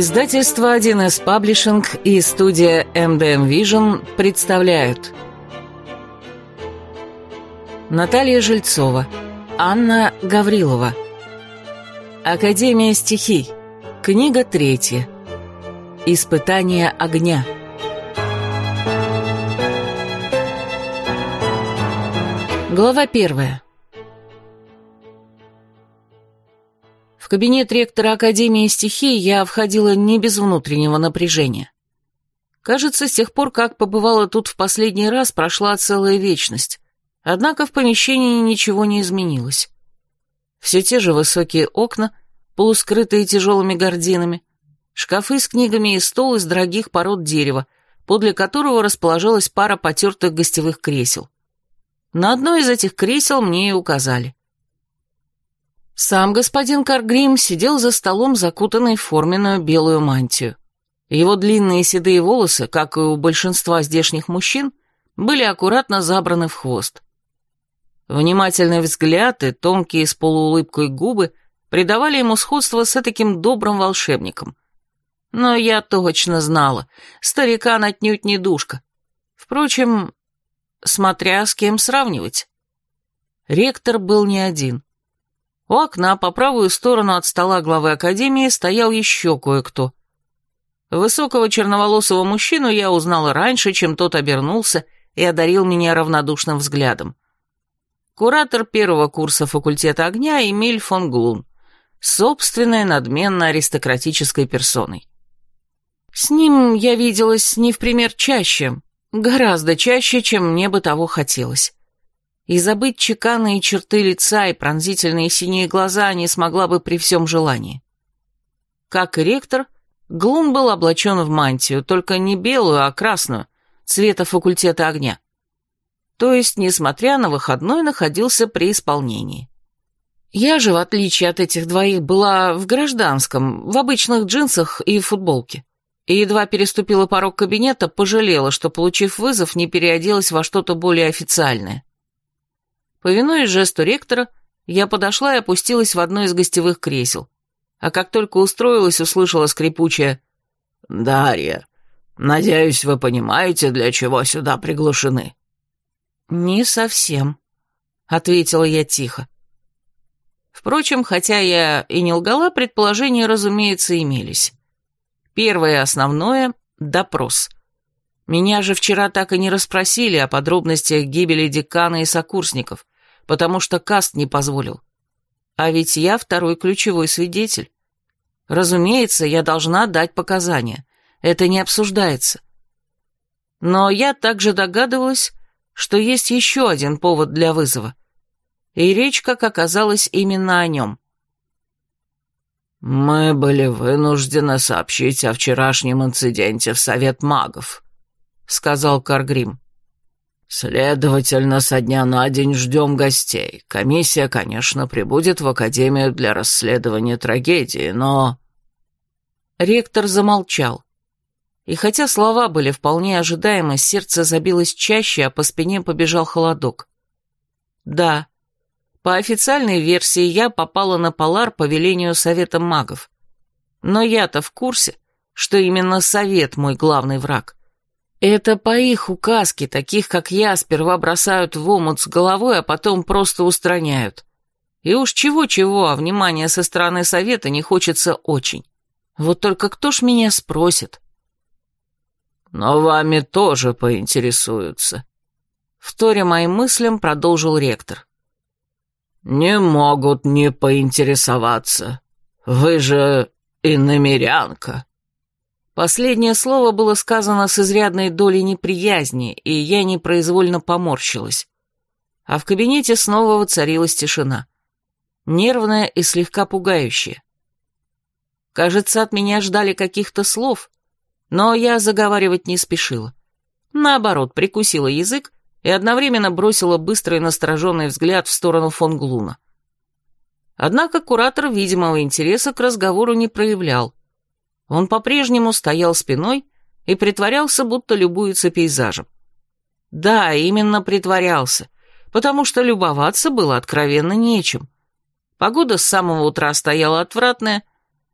Издательство 1С Паблишинг и студия MDM Vision представляют. Наталья Жильцова, Анна Гаврилова. Академия стихий Книга третья. Испытание огня Глава первая кабинет ректора Академии стихий я входила не без внутреннего напряжения. Кажется, с тех пор, как побывала тут в последний раз, прошла целая вечность. Однако в помещении ничего не изменилось. Все те же высокие окна, полускрытые тяжелыми гардинами, шкафы с книгами и стол из дорогих пород дерева, подле которого расположилась пара потертых гостевых кресел. На одно из этих кресел мне и указали. Сам господин Каргрим сидел за столом, закутанный в форменную белую мантию. Его длинные седые волосы, как и у большинства здешних мужчин, были аккуратно забраны в хвост. Внимательный взгляд и тонкие с полуулыбкой губы придавали ему сходство с таким добрым волшебником. Но я точно знала, старикан отнюдь не душка. Впрочем, смотря с кем сравнивать. Ректор был не один. У окна по правую сторону от стола главы академии стоял еще кое-кто. Высокого черноволосого мужчину я узнала раньше, чем тот обернулся и одарил меня равнодушным взглядом. Куратор первого курса факультета огня Эмиль фон Глун, собственной надменно-аристократической персоной. С ним я виделась не в пример чаще, гораздо чаще, чем мне бы того хотелось и забыть чеканные черты лица и пронзительные синие глаза не смогла бы при всем желании. Как и ректор, Глум был облачен в мантию, только не белую, а красную, цвета факультета огня. То есть, несмотря на выходной, находился при исполнении. Я же, в отличие от этих двоих, была в гражданском, в обычных джинсах и футболке. И едва переступила порог кабинета, пожалела, что, получив вызов, не переоделась во что-то более официальное. Повинуясь жесту ректора, я подошла и опустилась в одно из гостевых кресел. А как только устроилась, услышала скрипучее «Дарья, надеюсь, вы понимаете, для чего сюда приглушены?» «Не совсем», — ответила я тихо. Впрочем, хотя я и не лгала, предположения, разумеется, имелись. Первое основное — допрос. Меня же вчера так и не расспросили о подробностях гибели декана и сокурсников, потому что каст не позволил. А ведь я второй ключевой свидетель. Разумеется, я должна дать показания. Это не обсуждается. Но я также догадывалась, что есть еще один повод для вызова. И речь, как оказалось, именно о нем. «Мы были вынуждены сообщить о вчерашнем инциденте в Совет магов», — сказал Каргрим. «Следовательно, со дня на день ждем гостей. Комиссия, конечно, прибудет в Академию для расследования трагедии, но...» Ректор замолчал. И хотя слова были вполне ожидаемы, сердце забилось чаще, а по спине побежал холодок. «Да, по официальной версии я попала на Полар по велению Совета магов. Но я-то в курсе, что именно Совет мой главный враг». Это по их указке, таких как я, сперва бросают в омут с головой, а потом просто устраняют. И уж чего-чего, а внимания со стороны совета не хочется очень. Вот только кто ж меня спросит? Но вами тоже поинтересуются. Вторя моим мыслям, продолжил ректор. Не могут не поинтересоваться. Вы же иномерянка. Последнее слово было сказано с изрядной долей неприязни, и я непроизвольно поморщилась. А в кабинете снова воцарилась тишина. Нервная и слегка пугающая. Кажется, от меня ждали каких-то слов, но я заговаривать не спешила. Наоборот, прикусила язык и одновременно бросила быстрый настороженный взгляд в сторону фон Глуна. Однако куратор видимого интереса к разговору не проявлял, он по-прежнему стоял спиной и притворялся, будто любуется пейзажем. Да, именно притворялся, потому что любоваться было откровенно нечем. Погода с самого утра стояла отвратная,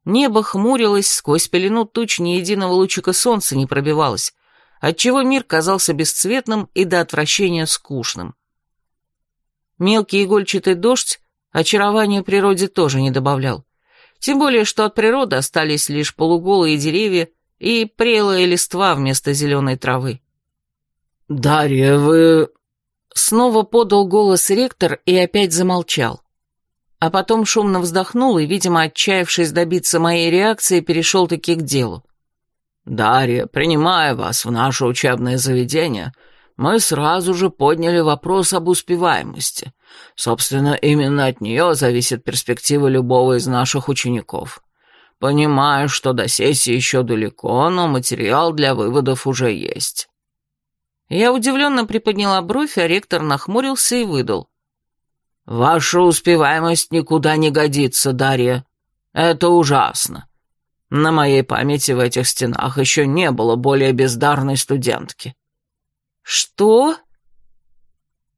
Небо хмурилось, сквозь пелену туч ни единого лучика солнца не пробивалось, отчего мир казался бесцветным и до отвращения скучным. Мелкий игольчатый дождь очарования природе тоже не добавлял. Тем более, что от природы остались лишь полуголые деревья и прелая листва вместо зеленой травы. «Дарья, вы...» Снова подал голос ректор и опять замолчал. А потом шумно вздохнул и, видимо, отчаявшись добиться моей реакции, перешел-таки к делу. «Дарья, принимая вас в наше учебное заведение, мы сразу же подняли вопрос об успеваемости. Собственно, именно от нее зависит перспектива любого из наших учеников. Понимаю, что до сессии еще далеко, но материал для выводов уже есть». Я удивленно приподняла бровь, а ректор нахмурился и выдал. «Ваша успеваемость никуда не годится, Дарья. Это ужасно. На моей памяти в этих стенах еще не было более бездарной студентки». «Что?»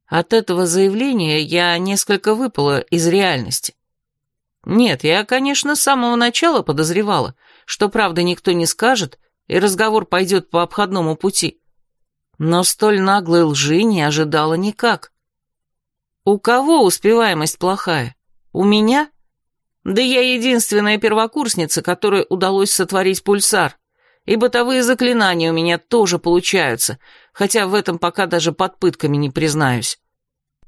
От этого заявления я несколько выпала из реальности. Нет, я, конечно, с самого начала подозревала, что правда никто не скажет, и разговор пойдет по обходному пути. Но столь наглой лжи не ожидала никак. У кого успеваемость плохая? У меня? Да я единственная первокурсница, которой удалось сотворить пульсар. И бытовые заклинания у меня тоже получаются, хотя в этом пока даже под пытками не признаюсь.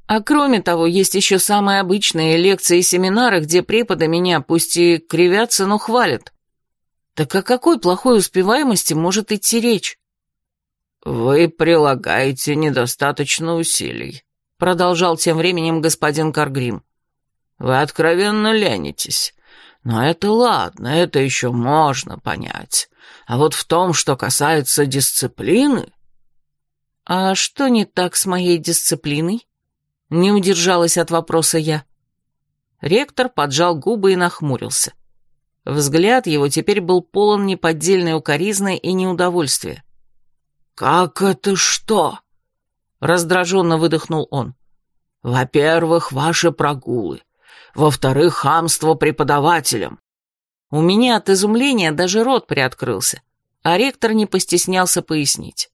А кроме того, есть еще самые обычные лекции и семинары, где преподы меня пусть и кривятся, но хвалят. Так о какой плохой успеваемости может идти речь? «Вы прилагаете недостаточно усилий», — продолжал тем временем господин Каргрим. «Вы откровенно ленитесь. Но это ладно, это еще можно понять. А вот в том, что касается дисциплины...» «А что не так с моей дисциплиной?» Не удержалась от вопроса я. Ректор поджал губы и нахмурился. Взгляд его теперь был полон неподдельной укоризны и неудовольствия. «Как это что?» — раздраженно выдохнул он. «Во-первых, ваши прогулы. Во-вторых, хамство преподавателям». У меня от изумления даже рот приоткрылся, а ректор не постеснялся пояснить.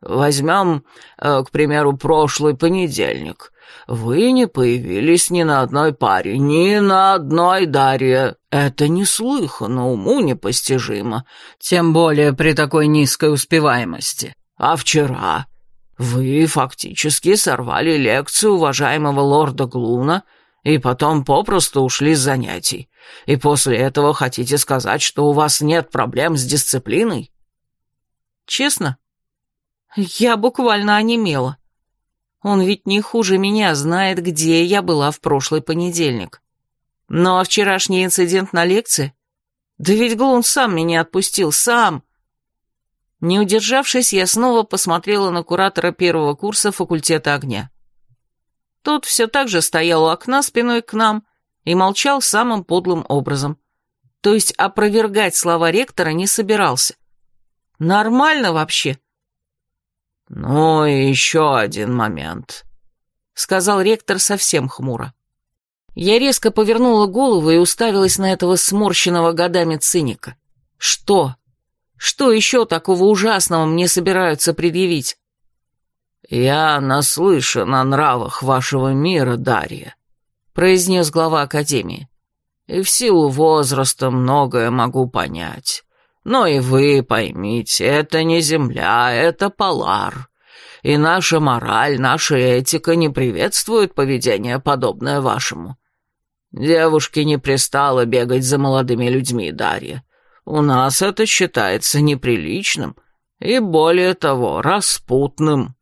«Возьмем, э, к примеру, прошлый понедельник. Вы не появились ни на одной паре, ни на одной Дарье. Это неслыханно, уму непостижимо, тем более при такой низкой успеваемости. А вчера вы фактически сорвали лекцию уважаемого лорда Глуна и потом попросту ушли с занятий. И после этого хотите сказать, что у вас нет проблем с дисциплиной? Честно? Я буквально онемела. Он ведь не хуже меня знает, где я была в прошлый понедельник. Ну а вчерашний инцидент на лекции? Да ведь Глун сам меня отпустил, сам. Не удержавшись, я снова посмотрела на куратора первого курса факультета огня. Тот все так же стоял у окна спиной к нам и молчал самым подлым образом. То есть опровергать слова ректора не собирался. Нормально вообще. «Ну и еще один момент», — сказал ректор совсем хмуро. Я резко повернула голову и уставилась на этого сморщенного годами циника. «Что? Что еще такого ужасного мне собираются предъявить?» «Я наслышан о нравах вашего мира, Дарья», — произнес глава Академии. «И в силу возраста многое могу понять. Но и вы поймите, это не земля, это полар. И наша мораль, наша этика не приветствует поведение, подобное вашему. Девушке не пристало бегать за молодыми людьми, Дарья. У нас это считается неприличным и, более того, распутным».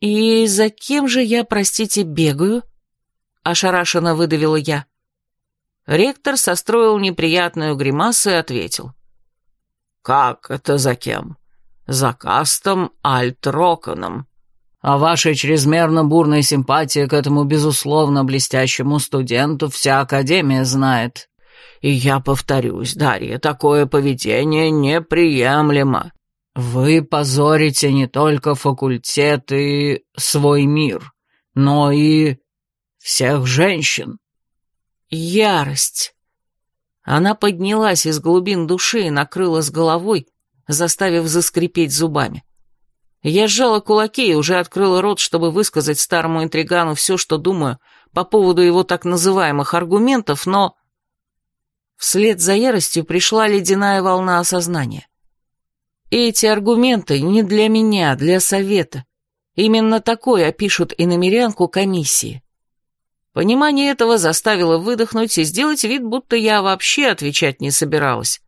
«И за кем же я, простите, бегаю?» — ошарашенно выдавила я. Ректор состроил неприятную гримасу и ответил. «Как это за кем? За кастом Альтроконом. А ваша чрезмерно бурная симпатия к этому, безусловно, блестящему студенту вся Академия знает. И я повторюсь, Дарья, такое поведение неприемлемо. Вы позорите не только факультет и свой мир, но и всех женщин». Ярость. Она поднялась из глубин души и накрыла с головой, заставив заскрипеть зубами. Я сжала кулаки и уже открыла рот, чтобы высказать старому интригану все, что думаю по поводу его так называемых аргументов, но... Вслед за яростью пришла ледяная волна осознания. Эти аргументы не для меня, для совета. Именно такой опишут и намерянку комиссии. Понимание этого заставило выдохнуть и сделать вид, будто я вообще отвечать не собиралась.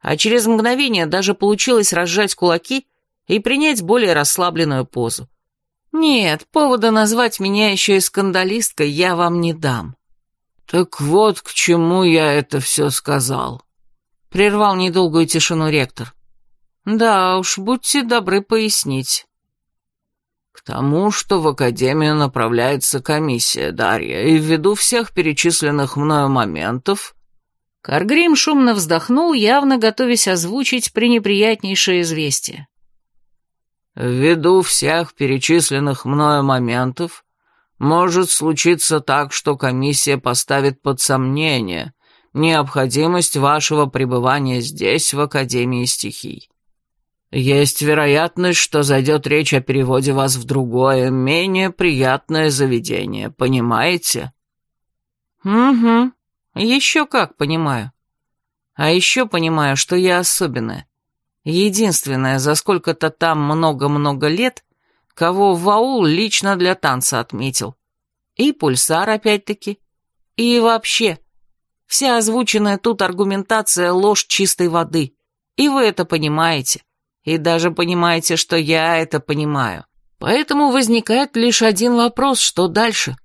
А через мгновение даже получилось разжать кулаки и принять более расслабленную позу. Нет, повода назвать меня еще и скандалисткой я вам не дам. Так вот к чему я это все сказал. Прервал недолгую тишину ректор. Да уж, будьте добры пояснить. К тому, что в Академию направляется комиссия, Дарья, и ввиду всех перечисленных мною моментов... Каргрим шумно вздохнул, явно готовясь озвучить пренеприятнейшее известие. Ввиду всех перечисленных мною моментов, может случиться так, что комиссия поставит под сомнение необходимость вашего пребывания здесь, в Академии стихий. Есть вероятность, что зайдет речь о переводе вас в другое, менее приятное заведение, понимаете? Угу, еще как понимаю. А еще понимаю, что я особенная. Единственная за сколько-то там много-много лет, кого Ваул лично для танца отметил. И пульсар опять-таки. И вообще, вся озвученная тут аргументация — ложь чистой воды. И вы это понимаете. И даже понимаете, что я это понимаю. Поэтому возникает лишь один вопрос, что дальше?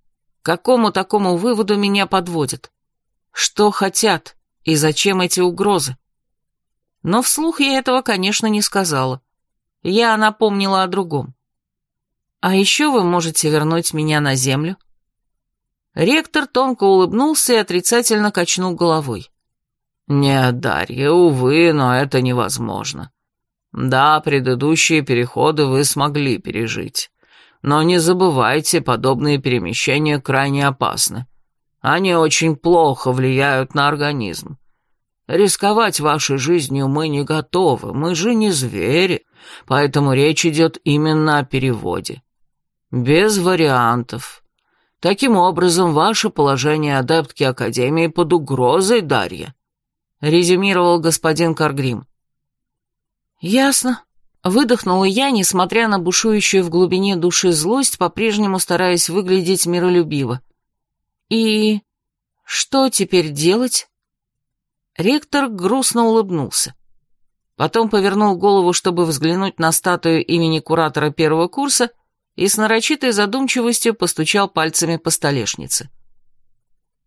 К какому такому выводу меня подводят? Что хотят и зачем эти угрозы? Но вслух я этого, конечно, не сказала. Я напомнила о другом. А еще вы можете вернуть меня на землю? Ректор тонко улыбнулся и отрицательно качнул головой. «Нет, Дарья, увы, но это невозможно. Да, предыдущие переходы вы смогли пережить. Но не забывайте, подобные перемещения крайне опасны. Они очень плохо влияют на организм. Рисковать вашей жизнью мы не готовы, мы же не звери, поэтому речь идет именно о переводе. Без вариантов. Таким образом, ваше положение адептки Академии под угрозой, Дарья, резюмировал господин Каргрим. «Ясно», — выдохнула я, несмотря на бушующую в глубине души злость, по-прежнему стараясь выглядеть миролюбиво. «И что теперь делать?» Ректор грустно улыбнулся. Потом повернул голову, чтобы взглянуть на статую имени куратора первого курса, и с нарочитой задумчивостью постучал пальцами по столешнице.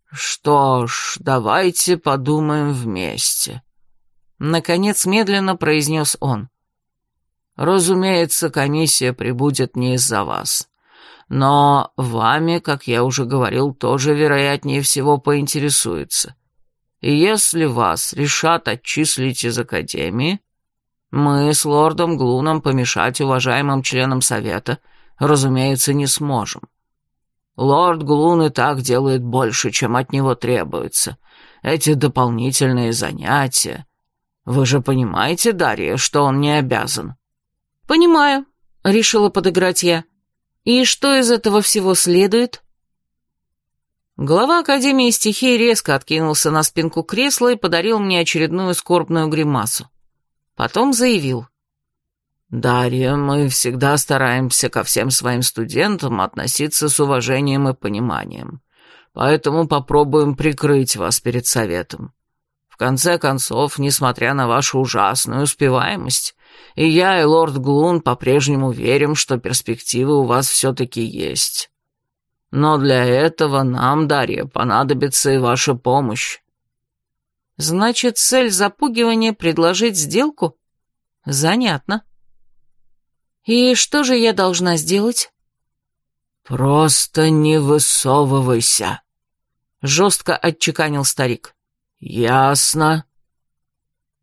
«Что ж, давайте подумаем вместе», Наконец медленно произнес он. «Разумеется, комиссия прибудет не из-за вас. Но вами, как я уже говорил, тоже вероятнее всего поинтересуется. И если вас решат отчислить из Академии, мы с лордом Глуном помешать уважаемым членам Совета, разумеется, не сможем. Лорд Глун и так делает больше, чем от него требуется. Эти дополнительные занятия, вы же понимаете, Дарья, что он не обязан?» «Понимаю», — решила подыграть я. «И что из этого всего следует?» Глава Академии стихий резко откинулся на спинку кресла и подарил мне очередную скорбную гримасу. Потом заявил. «Дарья, мы всегда стараемся ко всем своим студентам относиться с уважением и пониманием, поэтому попробуем прикрыть вас перед советом конце концов, несмотря на вашу ужасную успеваемость, и я, и лорд Глун по-прежнему верим, что перспективы у вас все-таки есть. Но для этого нам, Дарья, понадобится и ваша помощь. Значит, цель запугивания — предложить сделку? Занятно. И что же я должна сделать? Просто не высовывайся, — жестко отчеканил старик. «Ясно».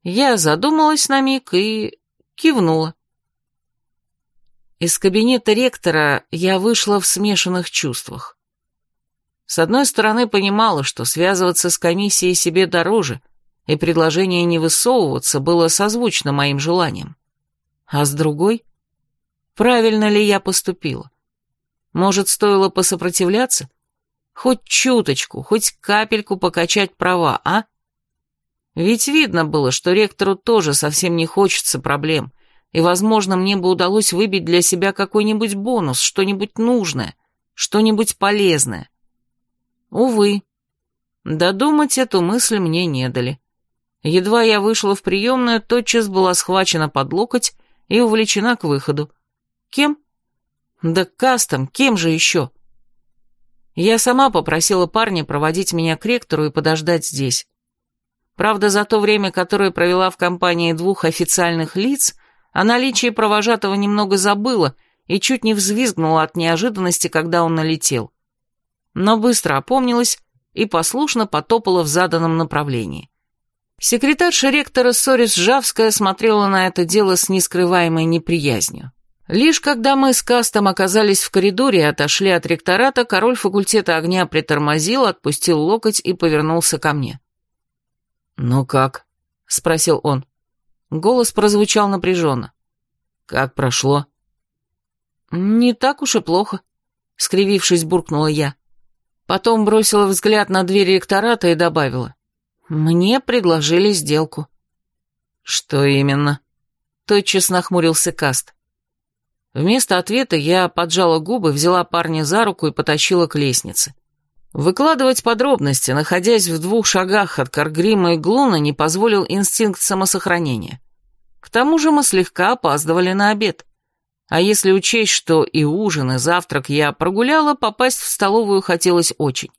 Я задумалась на миг и кивнула. Из кабинета ректора я вышла в смешанных чувствах. С одной стороны, понимала, что связываться с комиссией себе дороже, и предложение не высовываться было созвучно моим желаниям. А с другой, правильно ли я поступила? Может, стоило посопротивляться? Хоть чуточку, хоть капельку покачать права, а? Ведь видно было, что ректору тоже совсем не хочется проблем, и, возможно, мне бы удалось выбить для себя какой-нибудь бонус, что-нибудь нужное, что-нибудь полезное. Увы, додумать эту мысль мне не дали. Едва я вышла в приемную, тотчас была схвачена под локоть и увлечена к выходу. Кем? Да кастом, кем же еще? Я сама попросила парня проводить меня к ректору и подождать здесь. Правда, за то время, которое провела в компании двух официальных лиц, о наличии провожатого немного забыла и чуть не взвизгнула от неожиданности, когда он налетел но быстро опомнилась и послушно потопала в заданном направлении. Секретарша ректора Сорис Жавская смотрела на это дело с нескрываемой неприязнью. Лишь когда мы с Кастом оказались в коридоре и отошли от ректората, король факультета огня притормозил, отпустил локоть и повернулся ко мне. «Ну как?» — спросил он. Голос прозвучал напряженно. «Как прошло?» «Не так уж и плохо», — скривившись, буркнула я. Потом бросила взгляд на дверь ректората и добавила. «Мне предложили сделку». «Что именно?» Тотчас нахмурился Каст. Вместо ответа я поджала губы, взяла парня за руку и потащила к лестнице. Выкладывать подробности, находясь в двух шагах от Каргрима и Глуна, не позволил инстинкт самосохранения. К тому же мы слегка опаздывали на обед. А если учесть, что и ужин, и завтрак я прогуляла, попасть в столовую хотелось очень.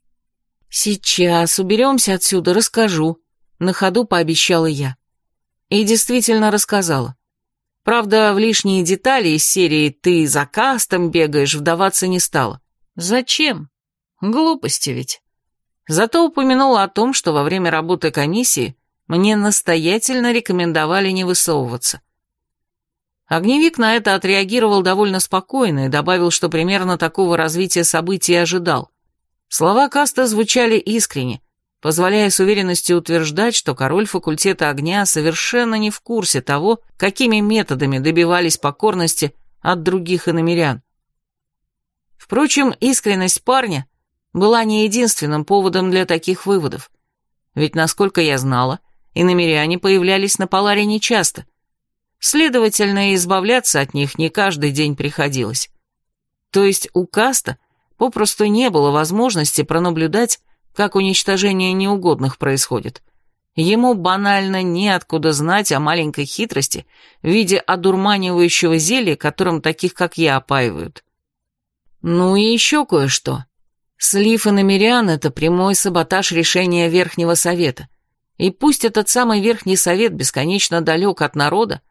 «Сейчас уберемся отсюда, расскажу», — на ходу пообещала я. И действительно рассказала. Правда, в лишние детали из серии «ты за кастом бегаешь» вдаваться не стала. Зачем? Глупости ведь. Зато упомянула о том, что во время работы комиссии мне настоятельно рекомендовали не высовываться. Огневик на это отреагировал довольно спокойно и добавил, что примерно такого развития событий ожидал. Слова Каста звучали искренне, позволяя с уверенностью утверждать, что король факультета огня совершенно не в курсе того, какими методами добивались покорности от других иномерян. Впрочем, искренность парня была не единственным поводом для таких выводов. Ведь, насколько я знала, иномеряне появлялись на Поларе нечасто — Следовательно, избавляться от них не каждый день приходилось. То есть у Каста попросту не было возможности пронаблюдать, как уничтожение неугодных происходит. Ему банально неоткуда знать о маленькой хитрости в виде одурманивающего зелья, которым таких, как я, опаивают. Ну и еще кое-что. Слив и намерян — это прямой саботаж решения Верхнего Совета. И пусть этот самый Верхний Совет бесконечно далек от народа,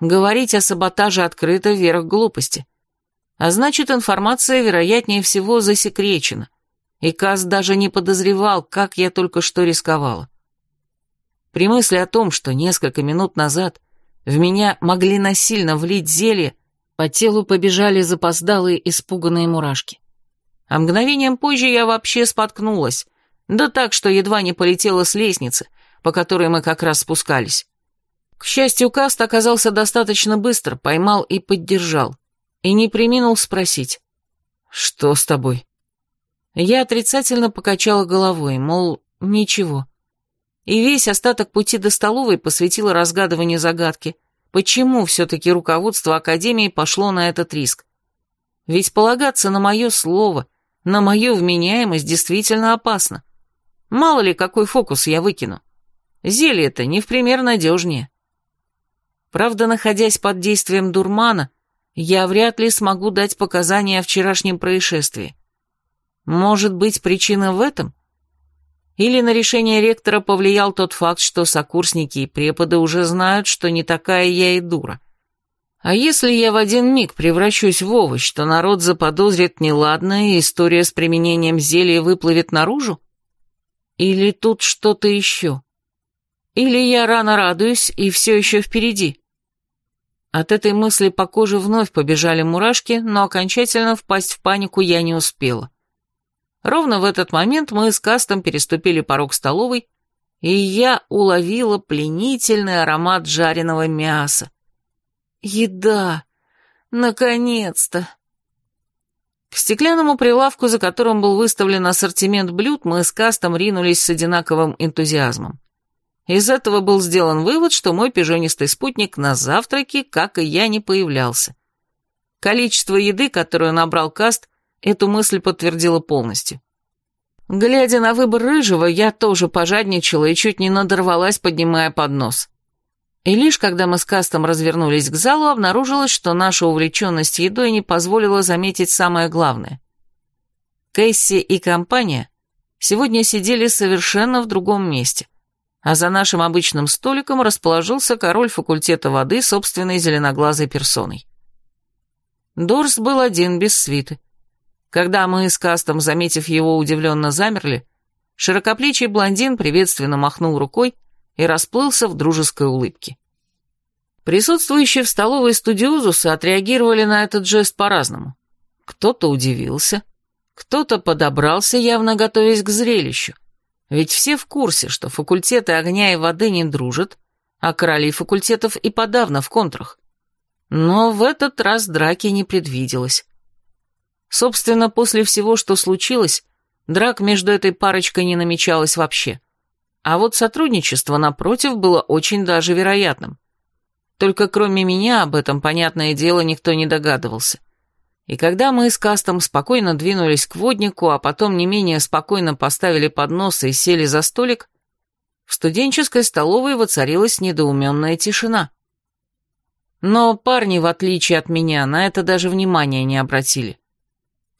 Говорить о саботаже открыто вверх глупости. А значит, информация, вероятнее всего, засекречена. И Каз даже не подозревал, как я только что рисковала. При мысли о том, что несколько минут назад в меня могли насильно влить зелье, по телу побежали запоздалые испуганные мурашки. А мгновением позже я вообще споткнулась, да так, что едва не полетела с лестницы, по которой мы как раз спускались. К счастью, Каст оказался достаточно быстро, поймал и поддержал. И не приминул спросить. «Что с тобой?» Я отрицательно покачала головой, мол, ничего. И весь остаток пути до столовой посвятила разгадыванию загадки, почему все-таки руководство Академии пошло на этот риск. Ведь полагаться на мое слово, на мою вменяемость действительно опасно. Мало ли, какой фокус я выкину. Зелье-то не в пример надежнее. Правда, находясь под действием дурмана, я вряд ли смогу дать показания о вчерашнем происшествии. Может быть, причина в этом? Или на решение ректора повлиял тот факт, что сокурсники и преподы уже знают, что не такая я и дура. А если я в один миг превращусь в овощ, то народ заподозрит неладное, и история с применением зелья выплывет наружу? Или тут что-то еще? Или я рано радуюсь, и все еще впереди? От этой мысли по коже вновь побежали мурашки, но окончательно впасть в панику я не успела. Ровно в этот момент мы с Кастом переступили порог столовой, и я уловила пленительный аромат жареного мяса. Еда! Наконец-то! К стеклянному прилавку, за которым был выставлен ассортимент блюд, мы с Кастом ринулись с одинаковым энтузиазмом. Из этого был сделан вывод, что мой пижонистый спутник на завтраке, как и я, не появлялся. Количество еды, которую набрал Каст, эту мысль подтвердило полностью. Глядя на выбор рыжего, я тоже пожадничала и чуть не надорвалась, поднимая поднос. И лишь когда мы с Кастом развернулись к залу, обнаружилось, что наша увлеченность едой не позволила заметить самое главное. Кэсси и компания сегодня сидели совершенно в другом месте, а за нашим обычным столиком расположился король факультета воды собственной зеленоглазой персоной. Дорс был один без свиты. Когда мы с Кастом, заметив его, удивленно замерли, широкоплечий блондин приветственно махнул рукой и расплылся в дружеской улыбке. Присутствующие в столовой студиозусы отреагировали на этот жест по-разному. Кто-то удивился, кто-то подобрался, явно готовясь к зрелищу. Ведь все в курсе, что факультеты огня и воды не дружат, а короли факультетов и подавно в контрах. Но в этот раз драки не предвиделось. Собственно, после всего, что случилось, драк между этой парочкой не намечалось вообще. А вот сотрудничество, напротив, было очень даже вероятным. Только кроме меня об этом, понятное дело, никто не догадывался. И когда мы с Кастом спокойно двинулись к воднику, а потом не менее спокойно поставили подносы и сели за столик, в студенческой столовой воцарилась недоуменная тишина. Но парни, в отличие от меня, на это даже внимания не обратили.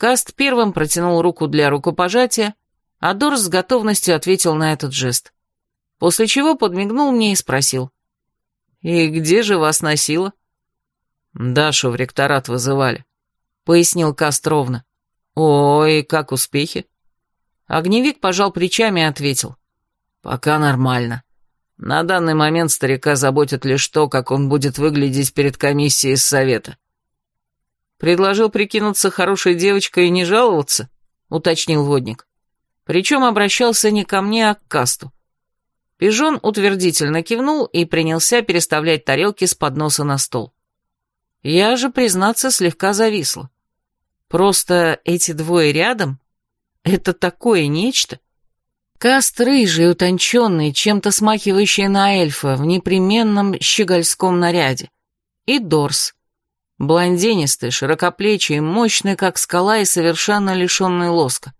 Каст первым протянул руку для рукопожатия, а Дорс с готовностью ответил на этот жест. После чего подмигнул мне и спросил. «И где же вас носило?» «Дашу в ректорат вызывали», — пояснил Каст ровно. «Ой, как успехи?» Огневик пожал плечами и ответил. «Пока нормально. На данный момент старика заботит лишь то, как он будет выглядеть перед комиссией из совета». «Предложил прикинуться хорошей девочкой и не жаловаться?» — уточнил водник. Причем обращался не ко мне, а к касту. Пижон утвердительно кивнул и принялся переставлять тарелки с подноса на стол. Я же, признаться, слегка зависла. Просто эти двое рядом — это такое нечто. Каст рыжий, утонченный, чем-то смахивающий на эльфа в непременном щегольском наряде. И Дорс. Блондинистый, широкоплечий, мощный, как скала и совершенно лишенный лоска.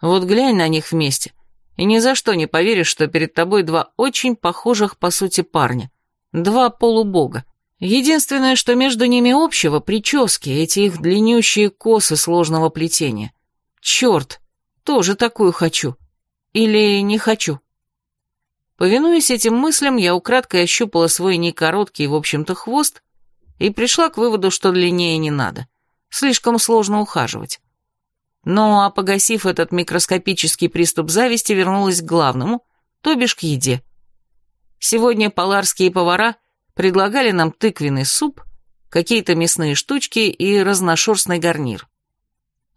Вот глянь на них вместе, и ни за что не поверишь, что перед тобой два очень похожих по сути парня. Два полубога. Единственное, что между ними общего — прически, эти их длиннющие косы сложного плетения. Черт, тоже такую хочу. Или не хочу. Повинуясь этим мыслям, я украдкой ощупала свой некороткий, в общем-то, хвост и пришла к выводу, что длиннее не надо. Слишком сложно ухаживать. Ну, а погасив этот микроскопический приступ зависти, вернулась к главному, то бишь к еде. Сегодня поларские повара предлагали нам тыквенный суп, какие-то мясные штучки и разношерстный гарнир.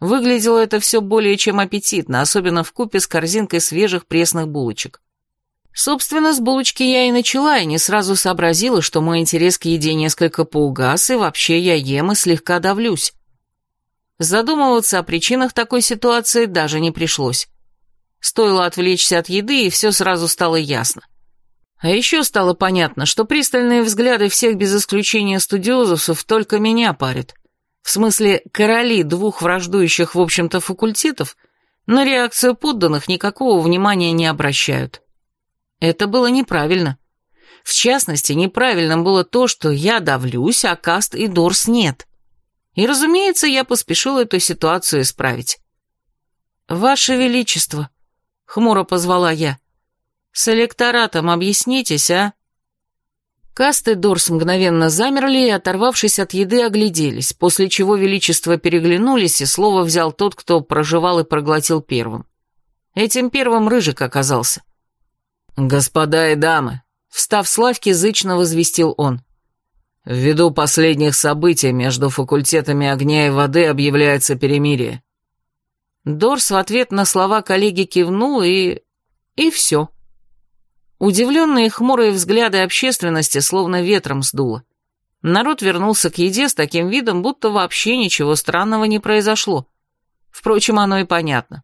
Выглядело это все более чем аппетитно, особенно в купе с корзинкой свежих пресных булочек. Собственно, с булочки я и начала, и не сразу сообразила, что мой интерес к еде несколько поугас, и вообще я ем и слегка давлюсь. Задумываться о причинах такой ситуации даже не пришлось. Стоило отвлечься от еды, и все сразу стало ясно. А еще стало понятно, что пристальные взгляды всех без исключения студиозусов только меня парят. В смысле, короли двух враждующих, в общем-то, факультетов на реакцию подданных никакого внимания не обращают. Это было неправильно. В частности, неправильным было то, что я давлюсь, а Каст и Дорс нет. И, разумеется, я поспешил эту ситуацию исправить. «Ваше Величество», — хмуро позвала я, — «с электоратом объяснитесь, а?» Каст и Дорс мгновенно замерли и, оторвавшись от еды, огляделись, после чего Величество переглянулись, и слово взял тот, кто проживал и проглотил первым. Этим первым Рыжик оказался. «Господа и дамы», — встав с лавки, зычно возвестил он, — Ввиду последних событий между факультетами огня и воды объявляется перемирие. Дорс в ответ на слова коллеги кивнул и... и все. Удивленные хмурые взгляды общественности словно ветром сдуло. Народ вернулся к еде с таким видом, будто вообще ничего странного не произошло. Впрочем, оно и понятно.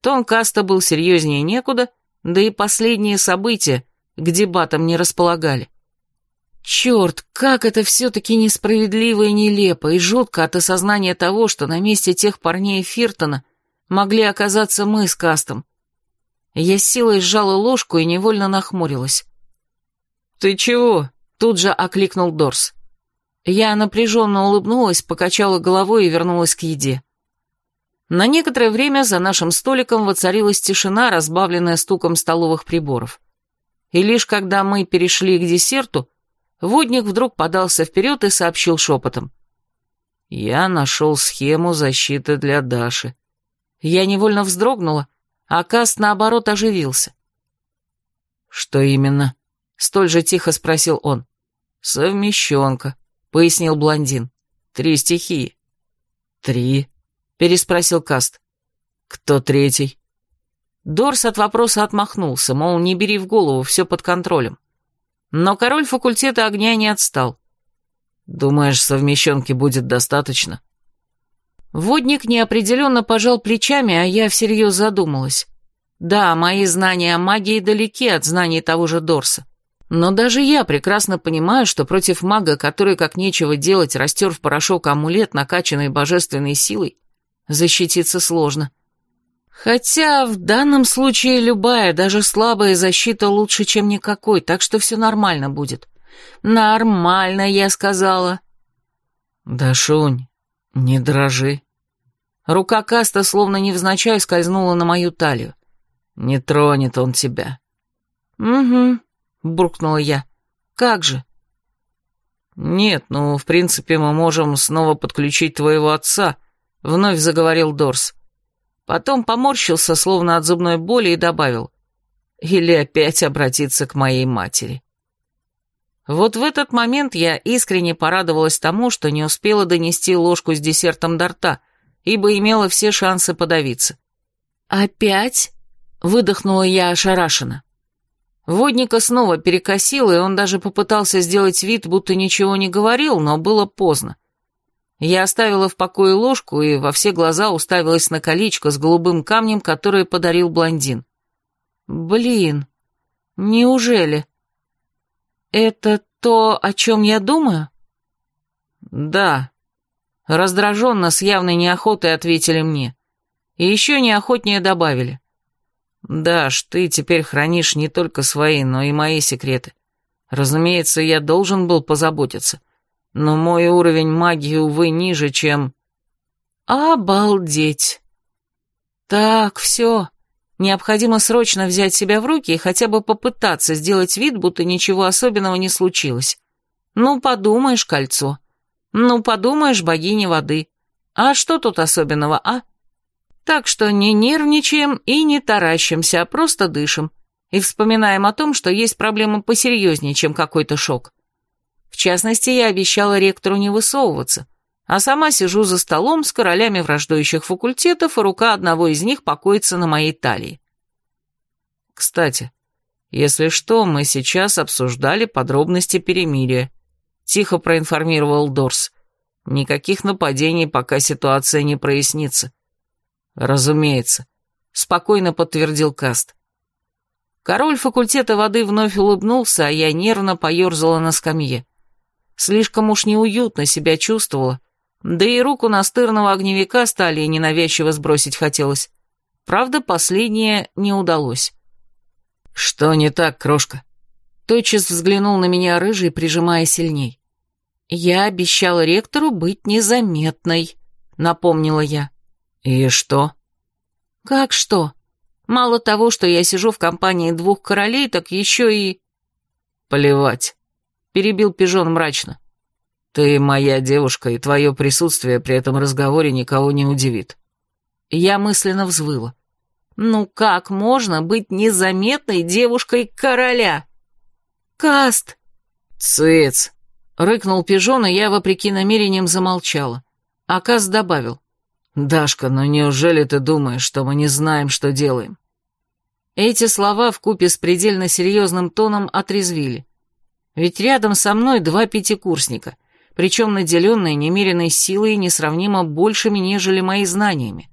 Тон Каста был серьезнее некуда, да и последние события к дебатам не располагали. Черт, как это все-таки несправедливо и нелепо, и жутко от осознания того, что на месте тех парней Фиртона могли оказаться мы с Кастом. Я силой сжала ложку и невольно нахмурилась. «Ты чего?» — тут же окликнул Дорс. Я напряженно улыбнулась, покачала головой и вернулась к еде. На некоторое время за нашим столиком воцарилась тишина, разбавленная стуком столовых приборов. И лишь когда мы перешли к десерту, водник вдруг подался вперед и сообщил шепотом. «Я нашел схему защиты для Даши». Я невольно вздрогнула, а Каст, наоборот, оживился. «Что именно?» — столь же тихо спросил он. «Совмещенка», пояснил блондин. «Три стихии». «Три?» — переспросил Каст. «Кто третий?» Дорс от вопроса отмахнулся, мол, не бери в голову, все под контролем. Но король факультета огня не отстал. «Думаешь, совмещенки будет достаточно?» Водник неопределенно пожал плечами, а я всерьез задумалась. Да, мои знания о магии далеки от знаний того же Дорса. Но даже я прекрасно понимаю, что против мага, который как нечего делать растер в порошок амулет, накачанный божественной силой, защититься сложно. Хотя в данном случае любая, даже слабая защита лучше, чем никакой, так что все нормально будет. Нормально, я сказала. Да, Шунь, не дрожи. Рука Каста словно невзначай скользнула на мою талию. Не тронет он тебя. Угу, буркнула я. «Как же?» «Нет, ну, в принципе, мы можем снова подключить твоего отца», — вновь заговорил Дорс. Потом поморщился, словно от зубной боли, и добавил. «Или опять обратиться к моей матери». Вот в этот момент я искренне порадовалась тому, что не успела донести ложку с десертом до рта, ибо имела все шансы подавиться. «Опять?» — выдохнула я ошарашенно. Водника снова перекосило, и он даже попытался сделать вид, будто ничего не говорил, но было поздно. Я оставила в покое ложку и во все глаза уставилась на колечко с голубым камнем, которое подарил блондин. Блин, неужели? Это то, о чем я думаю? Да. Раздраженно, с явной неохотой ответили мне. И еще неохотнее добавили. «Даш, ты теперь хранишь не только свои, но и мои секреты. Разумеется, я должен был позаботиться, но мой уровень магии, увы, ниже, чем...» «Обалдеть!» «Так, все. Необходимо срочно взять себя в руки и хотя бы попытаться сделать вид, будто ничего особенного не случилось. Ну, подумаешь, кольцо. Ну, подумаешь, богиня воды. А что тут особенного, а?» Так что не нервничаем и не таращимся, а просто дышим и вспоминаем о том, что есть проблемы посерьезнее, чем какой-то шок. В частности, я обещала ректору не высовываться, а сама сижу за столом с королями враждующих факультетов, и рука одного из них покоится на моей талии. Кстати, если что, мы сейчас обсуждали подробности перемирия, тихо проинформировал Дорс. Никаких нападений, пока ситуация не прояснится. «Разумеется», — спокойно подтвердил Каст. Король факультета воды вновь улыбнулся, а я нервно поерзала на скамье. Слишком уж неуютно себя чувствовала, да и руку настырного огневика стали ненавязчиво сбросить хотелось. Правда, последнее не удалось. «Что не так, крошка?» Тотчас взглянул на меня рыжий, прижимая сильней. «Я обещала ректору быть незаметной», — напомнила я. «И что?» «Как что? Мало того, что я сижу в компании двух королей, так еще и...» «Плевать», — перебил пижон мрачно. «Ты моя девушка, и твое присутствие при этом разговоре никого не удивит». Я мысленно взвыла. «Ну как можно быть незаметной девушкой короля?» «Каст!» «Цыц!» — рыкнул пижон, и я, вопреки намерениям, замолчала. А Каст добавил. «Дашка, ну неужели ты думаешь, что мы не знаем, что делаем?» Эти слова вкупе с предельно серьезным тоном отрезвили. Ведь рядом со мной два пятикурсника, причем наделенные немеренной силой и несравнимо большими, нежели мои знаниями.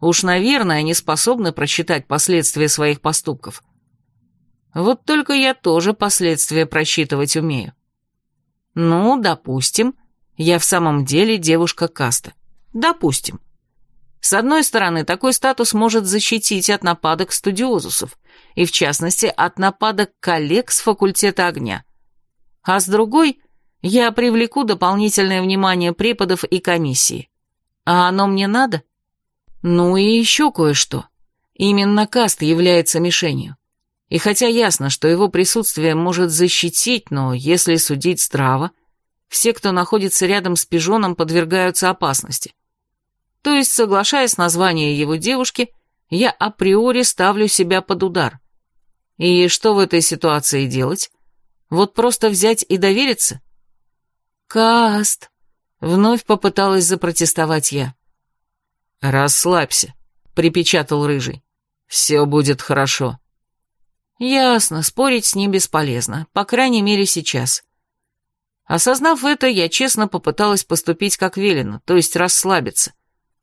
Уж, наверное, они способны просчитать последствия своих поступков. Вот только я тоже последствия просчитывать умею. Ну, допустим, я в самом деле девушка каста. Допустим. С одной стороны, такой статус может защитить от нападок студиозусов, и в частности от нападок коллег с факультета огня. А с другой, я привлеку дополнительное внимание преподов и комиссии. А оно мне надо? Ну и еще кое-что. Именно каст является мишенью. И хотя ясно, что его присутствие может защитить, но если судить здраво, все, кто находится рядом с пижоном, подвергаются опасности. То есть, соглашаясь с названием его девушки, я априори ставлю себя под удар. И что в этой ситуации делать? Вот просто взять и довериться? Каст. Вновь попыталась запротестовать я. «Расслабься», — припечатал Рыжий. «Все будет хорошо». «Ясно, спорить с ним бесполезно, по крайней мере сейчас». Осознав это, я честно попыталась поступить как велено, то есть расслабиться.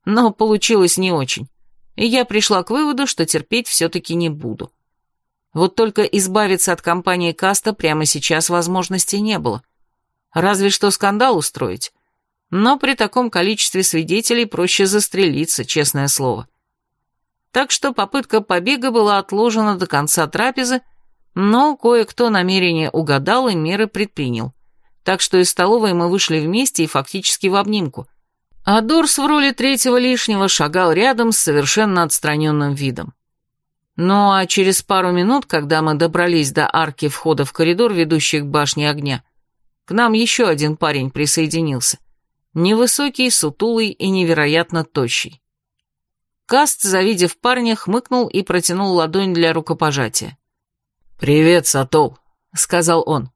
Но получилось не очень, и я пришла к выводу, что терпеть все-таки не буду. Вот только избавиться от компании Каста прямо сейчас возможности не было. Разве что скандал устроить, но при таком количестве свидетелей проще застрелиться, честное слово. Так что попытка побега была отложена до конца трапезы, но кое-кто намерение угадал и меры предпринял. Так что из столовой мы вышли вместе и фактически в обнимку. А Дорс в роли третьего лишнего шагал рядом с совершенно отстраненным видом. Ну а через пару минут, когда мы добрались до арки входа в коридор, ведущий к башне огня, к нам еще один парень присоединился — Невысокий, сутулый и невероятно тощий. Каст, завидев парня, хмыкнул и протянул ладонь для рукопожатия. «Привет, Сатол», — сказал он.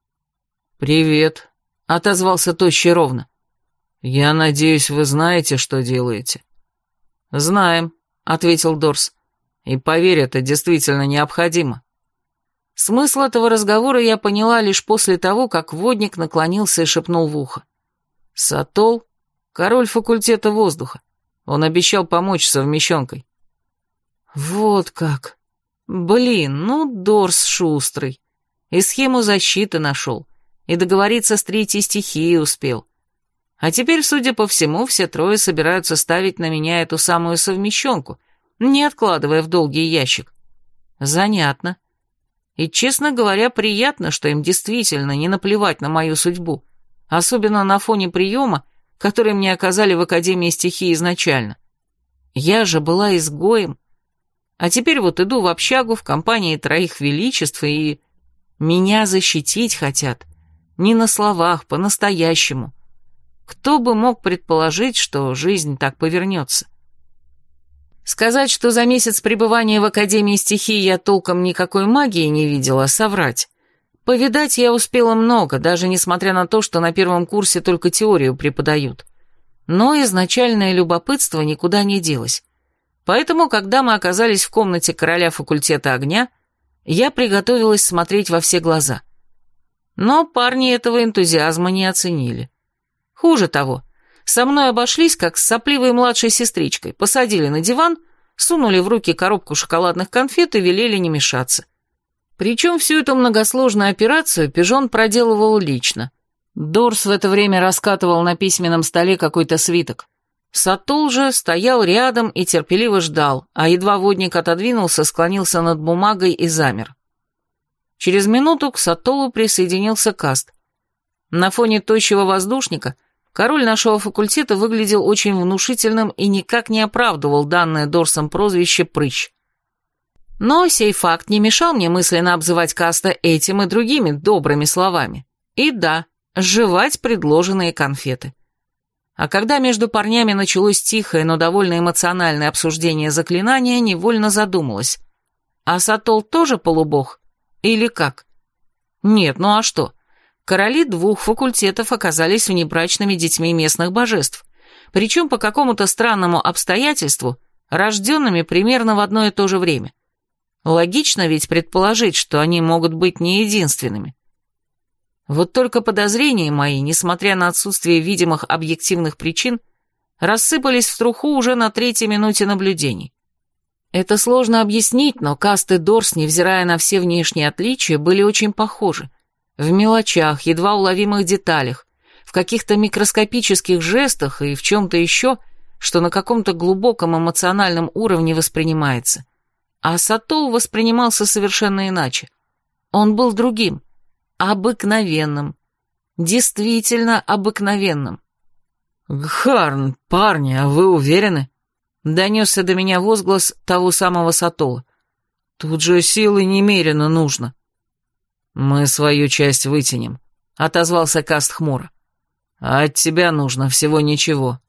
«Привет», — отозвался тощий ровно. «Я надеюсь, вы знаете, что делаете». «Знаем», — ответил Дорс. «И поверь, это действительно необходимо». Смысл этого разговора я поняла лишь после того, как водник наклонился и шепнул в ухо. Сатол — король факультета воздуха. Он обещал помочь совмещенкой. Вот как. Блин, ну Дорс шустрый. И схему защиты нашел. И договориться с третьей стихией успел. А теперь, судя по всему, все трое собираются ставить на меня эту самую совмещенку, не откладывая в долгий ящик. Занятно. И, честно говоря, приятно, что им действительно не наплевать на мою судьбу особенно на фоне приема, который мне оказали в Академии стихии изначально. Я же была изгоем, а теперь вот иду в общагу в компании троих величеств и... Меня защитить хотят. Не на словах, по-настоящему. Кто бы мог предположить, что жизнь так повернется? Сказать, что за месяц пребывания в Академии стихии я толком никакой магии не видела, соврать. Повидать я успела много, даже несмотря на то, что на первом курсе только теорию преподают. Но изначальное любопытство никуда не делось. Поэтому, когда мы оказались в комнате короля факультета огня, я приготовилась смотреть во все глаза. Но парни этого энтузиазма не оценили. Хуже того, со мной обошлись, как с сопливой младшей сестричкой, посадили на диван, сунули в руки коробку шоколадных конфет и велели не мешаться. Причем всю эту многосложную операцию Пижон проделывал лично. Дорс в это время раскатывал на письменном столе какой-то свиток. Сатул же стоял рядом и терпеливо ждал, а едва водник отодвинулся, склонился над бумагой и замер. Через минуту к Сатулу присоединился Каст. На фоне тощего воздушника король нашего факультета выглядел очень внушительным и никак не оправдывал данное Дорсом прозвище «Прыщ». Но сей факт не мешал мне мысленно обзывать Каста этим и другими добрыми словами. И да, жевать предложенные конфеты. А когда между парнями началось тихое, но довольно эмоциональное обсуждение заклинания, невольно задумалась. А Сатол тоже полубог? Или как? Нет, ну а что? Короли двух факультетов оказались внебрачными детьми местных божеств. причем по какому-то странному обстоятельству, рожденными примерно в одно и то же время. Логично ведь предположить, что они могут быть не единственными. Вот только подозрения мои, несмотря на отсутствие видимых объективных причин, рассыпались в труху уже на третьей минуте наблюдений. Это сложно объяснить, но касты Дорс, невзирая на все внешние отличия, были очень похожи. В мелочах, едва уловимых деталях, в каких-то микроскопических жестах и в чем-то еще, что на каком-то глубоком эмоциональном уровне воспринимается. А Сатол воспринимался совершенно иначе. Он был другим, обыкновенным, действительно обыкновенным. «Гхарн, парни, а вы уверены?» Донесся до меня возглас того самого Сатола. «Тут же силы немерено нужно». «Мы свою часть вытянем», — отозвался Каст хмуро. А от тебя нужно всего ничего».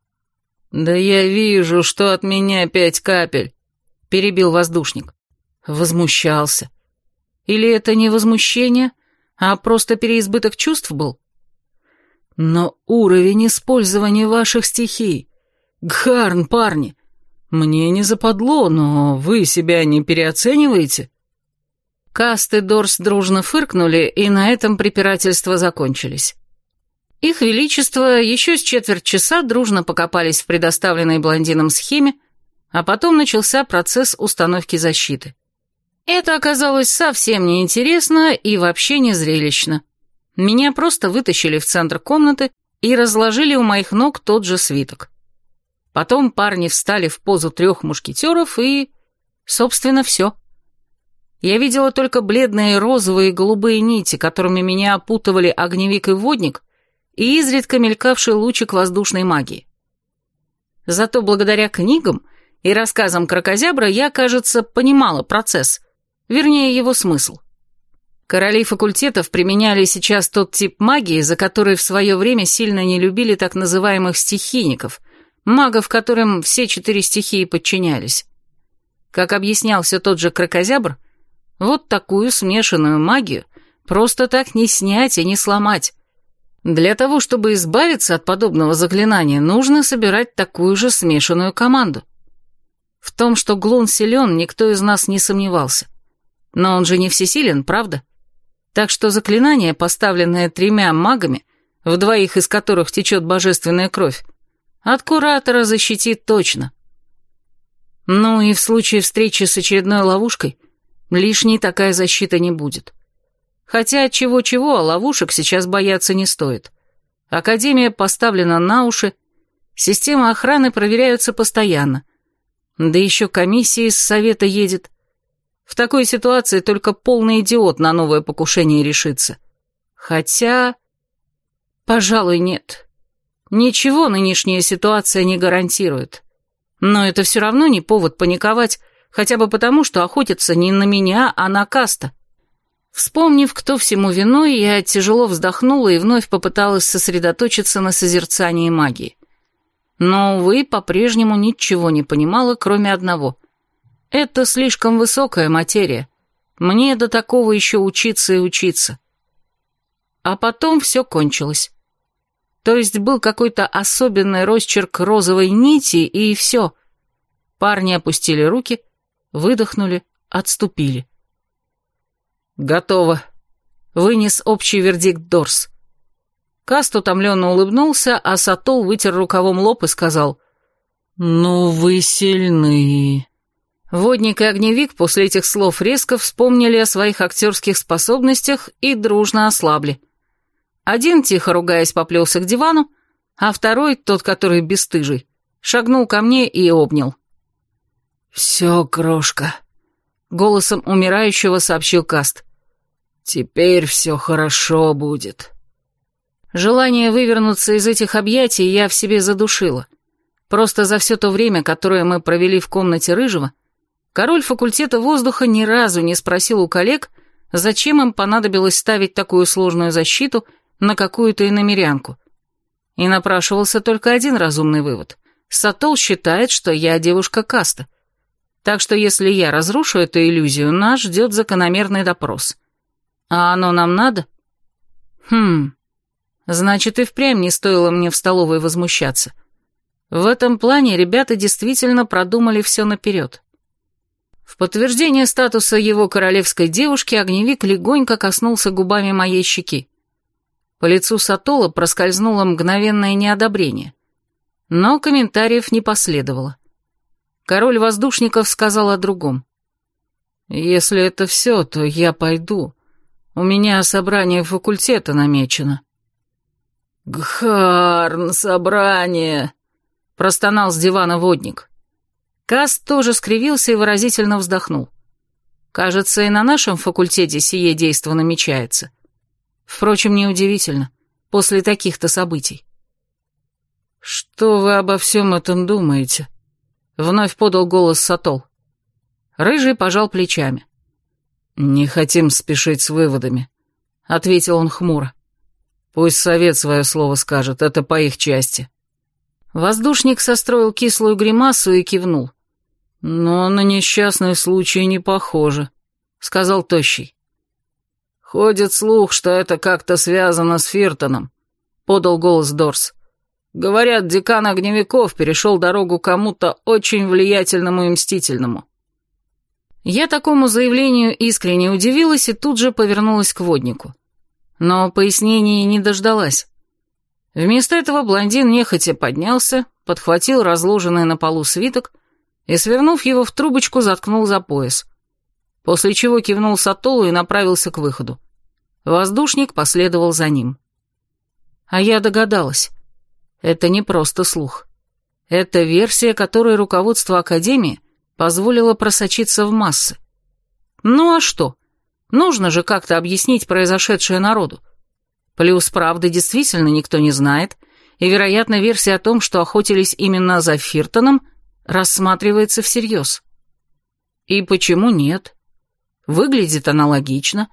«Да я вижу, что от меня пять капель», — перебил воздушник. Возмущался. Или это не возмущение, а просто переизбыток чувств был? Но уровень использования ваших стихий... Гхарн, парни, мне не западло, но вы себя не переоцениваете?» Каст и Дорс дружно фыркнули, и на этом препирательства закончились. Их Величество еще с четверть часа дружно покопались в предоставленной блондином схеме, а потом начался процесс установки защиты. Это оказалось совсем неинтересно и вообще не зрелищно. Меня просто вытащили в центр комнаты и разложили у моих ног тот же свиток. Потом парни встали в позу трех мушкетеров и... Собственно, все. Я видела только бледные розовые и голубые нити, которыми меня опутывали огневик и водник, и изредка мелькавший лучик воздушной магии. Зато благодаря книгам и рассказам крокозябра я, кажется, понимала процесс, вернее его смысл. Короли факультетов применяли сейчас тот тип магии, за который в свое время сильно не любили так называемых стихийников, магов, которым все четыре стихии подчинялись. Как объяснял все тот же крокозябр, вот такую смешанную магию просто так не снять и не сломать, для того, чтобы избавиться от подобного заклинания, нужно собирать такую же смешанную команду. В том, что Глун силен, никто из нас не сомневался. Но он же не всесилен, правда? Так что заклинание, поставленное тремя магами, в двоих из которых течет божественная кровь, от Куратора защитит точно. Ну и в случае встречи с очередной ловушкой, лишней такая защита не будет. Хотя чего-чего, а ловушек сейчас бояться не стоит. Академия поставлена на уши, системы охраны проверяются постоянно. Да еще комиссия из совета едет. В такой ситуации только полный идиот на новое покушение решится. Хотя... Пожалуй, нет. Ничего нынешняя ситуация не гарантирует. Но это все равно не повод паниковать, хотя бы потому, что охотятся не на меня, а на Каста. Вспомнив, кто всему виной, я тяжело вздохнула и вновь попыталась сосредоточиться на созерцании магии. Но, увы, по-прежнему ничего не понимала, кроме одного. Это слишком высокая материя. Мне до такого еще учиться и учиться. А потом все кончилось. То есть был какой-то особенный росчерк розовой нити, и все. Парни опустили руки, выдохнули, отступили. «Готово», — вынес общий вердикт Дорс. Каст утомленно улыбнулся, а Сатол вытер рукавом лоб и сказал, «Ну вы сильны». Водник и огневик после этих слов резко вспомнили о своих актерских способностях и дружно ослабли. Один, тихо ругаясь, поплелся к дивану, а второй, тот, который бесстыжий, шагнул ко мне и обнял. «Все, крошка», — голосом умирающего сообщил Каст. Теперь все хорошо будет. Желание вывернуться из этих объятий я в себе задушила. Просто за все то время, которое мы провели в комнате Рыжего, король факультета воздуха ни разу не спросил у коллег, зачем им понадобилось ставить такую сложную защиту на какую-то иномерянку. И напрашивался только один разумный вывод. Сатол считает, что я девушка каста. Так что если я разрушу эту иллюзию, нас ждет закономерный допрос. А оно нам надо? Хм, значит, и впрямь не стоило мне в столовой возмущаться. В этом плане ребята действительно продумали все наперед. В подтверждение статуса его королевской девушки огневик легонько коснулся губами моей щеки. По лицу Сатола проскользнуло мгновенное неодобрение. Но комментариев не последовало. Король воздушников сказал о другом. «Если это все, то я пойду. У меня собрание факультета намечено». «Гхарн, собрание!» — простонал с дивана водник. Каст тоже скривился и выразительно вздохнул. Кажется, и на нашем факультете сие действо намечается. Впрочем, неудивительно, после таких-то событий. «Что вы обо всем этом думаете?» — вновь подал голос Сатол. Рыжий пожал плечами. «Не хотим спешить с выводами», — ответил он хмуро. «Пусть совет свое слово скажет, это по их части». Воздушник состроил кислую гримасу и кивнул. «Но на несчастный случай не похоже», — сказал Тощий. «Ходит слух, что это как-то связано с Фиртоном», — подал голос Дорс. «Говорят, декан огневиков перешел дорогу кому-то очень влиятельному и мстительному». Я такому заявлению искренне удивилась и тут же повернулась к воднику. Но пояснений не дождалась. Вместо этого блондин нехотя поднялся, подхватил разложенный на полу свиток и, свернув его в трубочку, заткнул за пояс. После чего кивнул Сатолу и направился к выходу. Воздушник последовал за ним. А я догадалась. Это не просто слух. Это версия, которой руководство Академии позволило просочиться в массы. Ну а что? Нужно же как-то объяснить произошедшее народу. Плюс правды действительно никто не знает, и, вероятно, версия о том, что охотились именно за Фиртоном, рассматривается всерьез. И почему нет? Выглядит аналогично.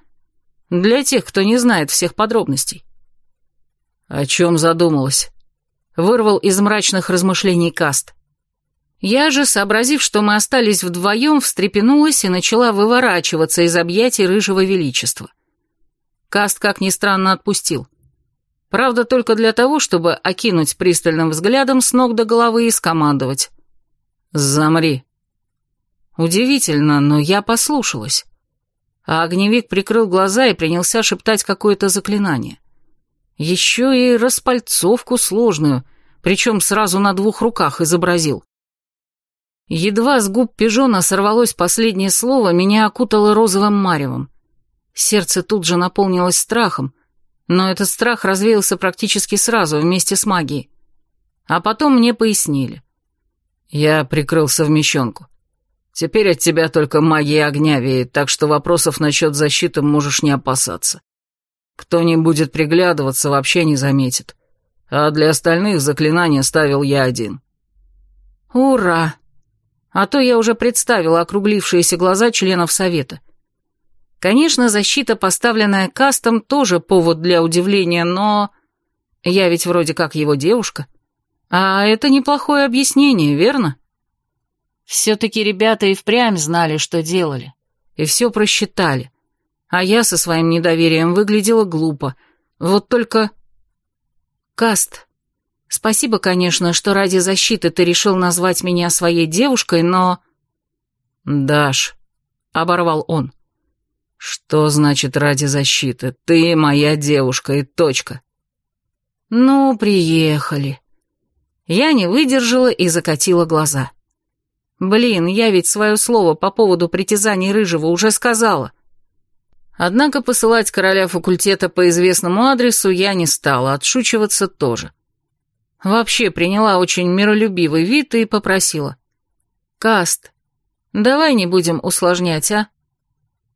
Для тех, кто не знает всех подробностей. «О чем задумалась?» Вырвал из мрачных размышлений Каст. Я же, сообразив, что мы остались вдвоем, встрепенулась и начала выворачиваться из объятий рыжего величества. Каст, как ни странно, отпустил. Правда, только для того, чтобы окинуть пристальным взглядом с ног до головы и скомандовать. «Замри». Удивительно, но я послушалась. А огневик прикрыл глаза и принялся шептать какое-то заклинание. Еще и распальцовку сложную, причем сразу на двух руках изобразил. Едва с губ пижона сорвалось последнее слово, меня окутало розовым маревом. Сердце тут же наполнилось страхом, но этот страх развеялся практически сразу, вместе с магией. А потом мне пояснили. Я прикрыл совмещенку. Теперь от тебя только магия огня веет, так что вопросов насчет защиты можешь не опасаться. Кто не будет приглядываться, вообще не заметит. А для остальных заклинания ставил я один. Ура! А то я уже представила округлившиеся глаза членов совета — Конечно, защита, поставленная кастом, тоже повод для удивления, но... Я ведь вроде как его девушка. А это неплохое объяснение, верно? Все-таки ребята и впрямь знали, что делали. И все просчитали. А я со своим недоверием выглядела глупо. Вот только... Каст, спасибо, конечно, что ради защиты ты решил назвать меня своей девушкой, но... Даш, оборвал он. «Что значит ради защиты? Ты моя девушка и точка». «Ну, приехали». Я не выдержала и закатила глаза. «Блин, я ведь свое слово по поводу притязаний Рыжего уже сказала». Однако посылать короля факультета по известному адресу я не стала, отшучиваться тоже. Вообще приняла очень миролюбивый вид и попросила. «Каст, давай не будем усложнять, а?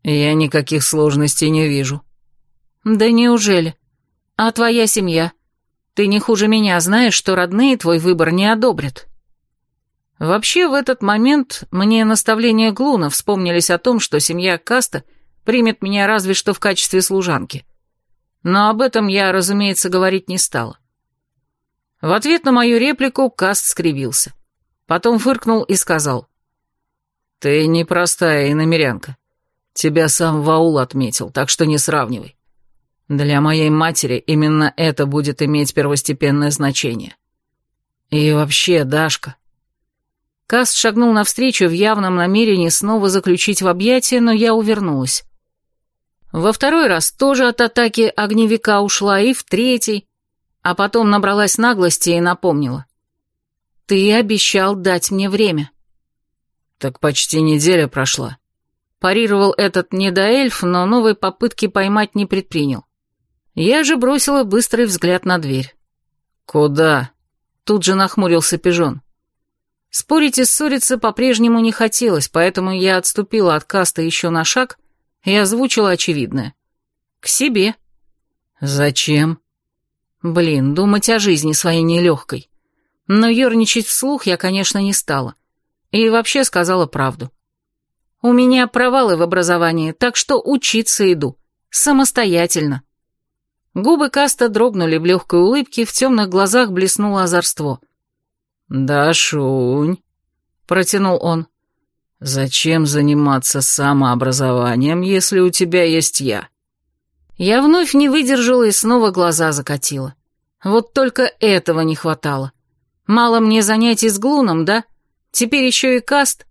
«Я никаких сложностей не вижу». «Да неужели? А твоя семья? Ты не хуже меня знаешь, что родные твой выбор не одобрят». Вообще, в этот момент мне наставления Глуна вспомнились о том, что семья Каста примет меня разве что в качестве служанки. Но об этом я, разумеется, говорить не стала. В ответ на мою реплику Каст скривился. Потом фыркнул и сказал. «Ты непростая иномерянка. Тебя сам Ваул отметил, так что не сравнивай. Для моей матери именно это будет иметь первостепенное значение. И вообще, Дашка...» Каст шагнул навстречу в явном намерении снова заключить в объятия, но я увернулась. Во второй раз тоже от атаки огневика ушла, и в третий, а потом набралась наглости и напомнила. «Ты обещал дать мне время». «Так почти неделя прошла». Парировал этот недоэльф, но новой попытки поймать не предпринял. Я же бросила быстрый взгляд на дверь. «Куда?» Тут же нахмурился пижон. Спорить и ссориться по-прежнему не хотелось, поэтому я отступила от каста еще на шаг и озвучила очевидное. «К себе». «Зачем?» Блин, думать о жизни своей нелегкой. Но ерничать вслух я, конечно, не стала. И вообще сказала правду. У меня провалы в образовании, так что учиться иду. Самостоятельно. Губы Каста дрогнули в легкой улыбке, в темных глазах блеснуло озорство. «Да, Шунь», — протянул он. «Зачем заниматься самообразованием, если у тебя есть я?» Я вновь не выдержала и снова глаза закатила. Вот только этого не хватало. Мало мне занятий с Глуном, да? Теперь еще и каст.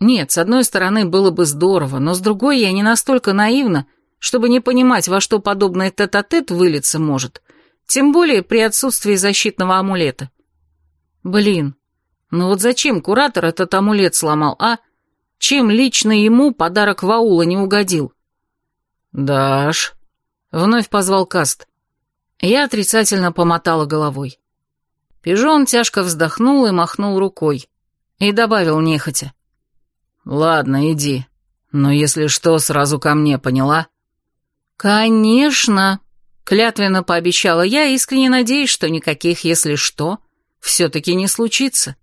Нет, с одной стороны, было бы здорово, но с другой я не настолько наивна, чтобы не понимать, во что подобное тет-а-тет -тет вылиться может, тем более при отсутствии защитного амулета. Блин, ну вот зачем куратор этот амулет сломал, а? Чем лично ему подарок Ваула не угодил? «Даш», — вновь позвал Каст. Я отрицательно помотала головой. Пижон тяжко вздохнул и махнул рукой. И добавил нехотя. «Ладно, иди. Но если что, сразу ко мне, поняла?» «Конечно!» — клятвенно пообещала я, искренне надеясь, что никаких «если что» все-таки не случится.